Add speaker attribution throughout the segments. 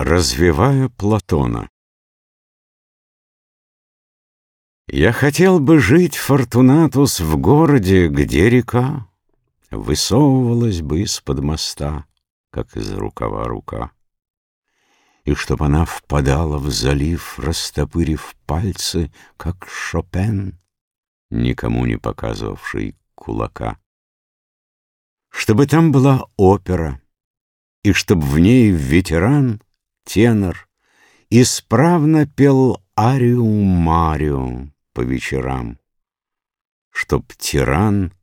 Speaker 1: Развивая Платона Я хотел бы жить, Фортунатус, в городе, где река Высовывалась бы из-под моста, как из рукава рука. И чтоб она впадала в залив, растопырив пальцы, как Шопен, никому не показывавший кулака. Чтобы там была опера, и чтоб в ней ветеран, тенор, исправно пел арию Марио по вечерам, чтоб тиран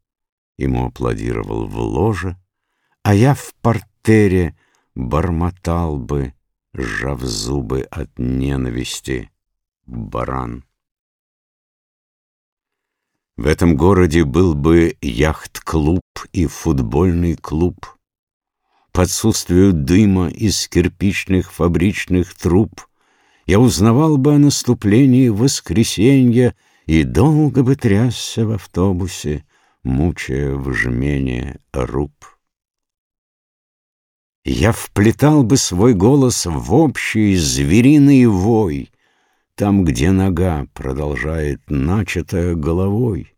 Speaker 1: ему аплодировал в ложе, а я в портере бормотал бы, сжав зубы от ненависти, баран. В этом городе был бы яхт-клуб и футбольный клуб. По отсутствию дыма из кирпичных фабричных труб я узнавал бы о наступлении воскресенья и долго бы трясся в автобусе, мучая в жмене руб. Я вплетал бы свой голос в общий звериный вой, Там, где нога продолжает начатая головой.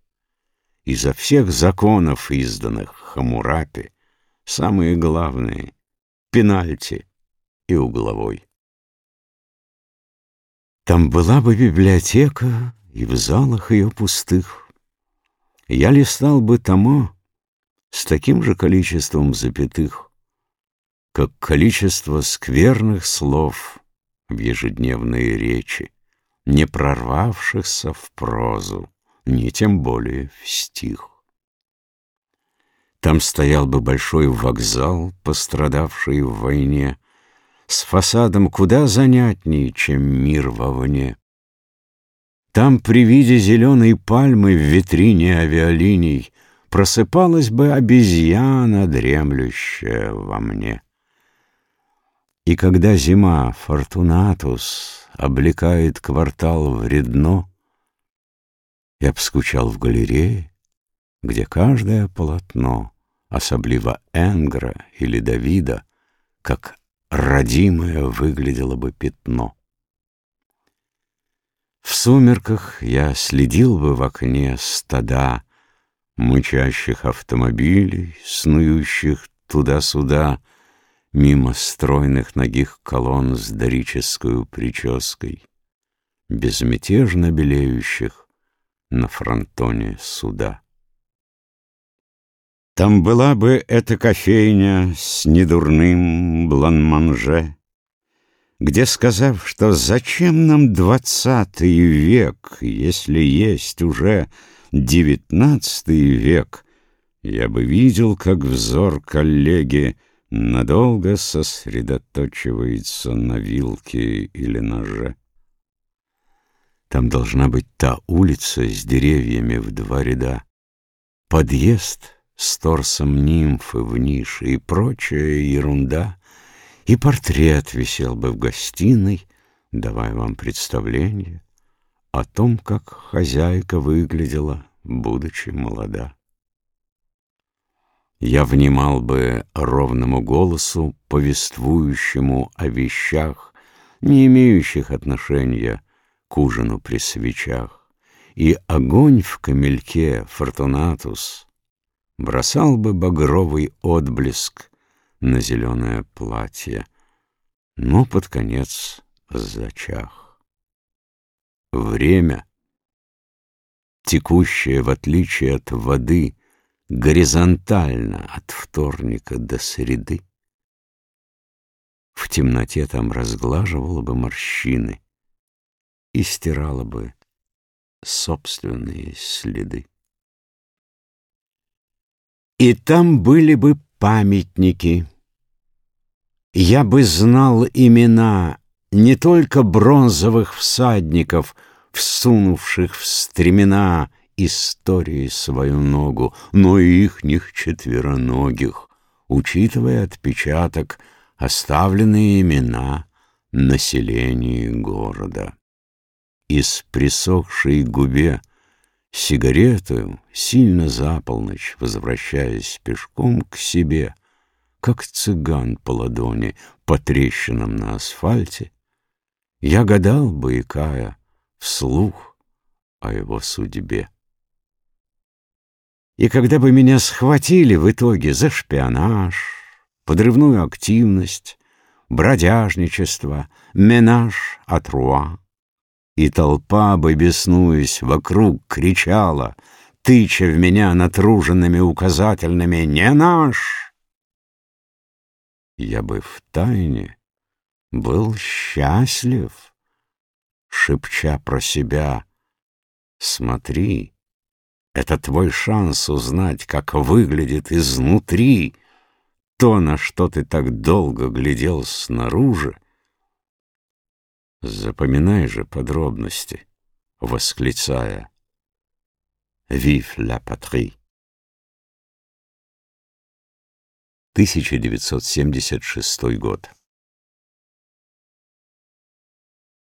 Speaker 1: Изо всех законов, изданных Хамурапи, Самые главные — пенальти и угловой. Там была бы библиотека, и в залах ее пустых я листал бы тома с таким же количеством запятых, как количество скверных слов в ежедневной речи, не прорвавшихся в прозу, не тем более в стих. Там стоял бы большой вокзал, пострадавший в войне, с фасадом куда занятнее, чем мир вовне. Там при виде зеленой пальмы в витрине авиалиний Просыпалась бы обезьяна, дремлющая во мне. И когда зима, Фортунатус, облекает квартал вредно, Я б скучал в галерее, где каждое полотно, Особливо Энгра или Давида, Как родимое выглядело бы пятно. В сумерках я следил бы в окне стада Мычащих автомобилей, снующих туда-сюда, Мимо стройных ногих колонн с дорической прической, Безмятежно белеющих на фронтоне суда. Там была бы эта кофейня с недурным бланманже, где, сказав, что зачем нам двадцатый век, если есть уже девятнадцатый век, я бы видел, как взор коллеги надолго сосредоточивается на вилке или ноже. Там должна быть та улица с деревьями в два ряда, подъезд с торсом нимфы в нише и прочая ерунда — и портрет висел бы в гостиной, давая вам представление о том, как хозяйка выглядела, будучи молода. Я внимал бы ровному голосу, повествующему о вещах, не имеющих отношения к ужину при свечах, и огонь в камельке, Фортунатус, бросал бы багровый отблеск на зеленое платье, но под конец зачах. Время, текущее в отличие от воды, горизонтально от вторника до среды, в темноте там разглаживало бы морщины и стирало бы собственные следы. И там были бы памятники. Я бы знал имена не только бронзовых всадников, всунувших в стремена истории свою ногу, но и ихних четвероногих, учитывая отпечаток, оставленные имена населения города. Из присохшей губе Сигарету, сильно за полночь, возвращаясь пешком к себе, как цыган по ладони, по трещинам на асфальте, я гадал, боякая, вслух о его судьбе. И когда бы меня схватили в итоге за шпионаж, подрывную активность, бродяжничество, менаж от руа, и толпа бы, беснуясь, вокруг кричала, тыча в меня натруженными указательными «Не наш!» Я бы в тайне был счастлив, шепча про себя «Смотри, это твой шанс узнать, как выглядит изнутри то, на что ты так долго глядел снаружи. Запоминай же подробности, восклицая «Vive la patrie!» 1976 год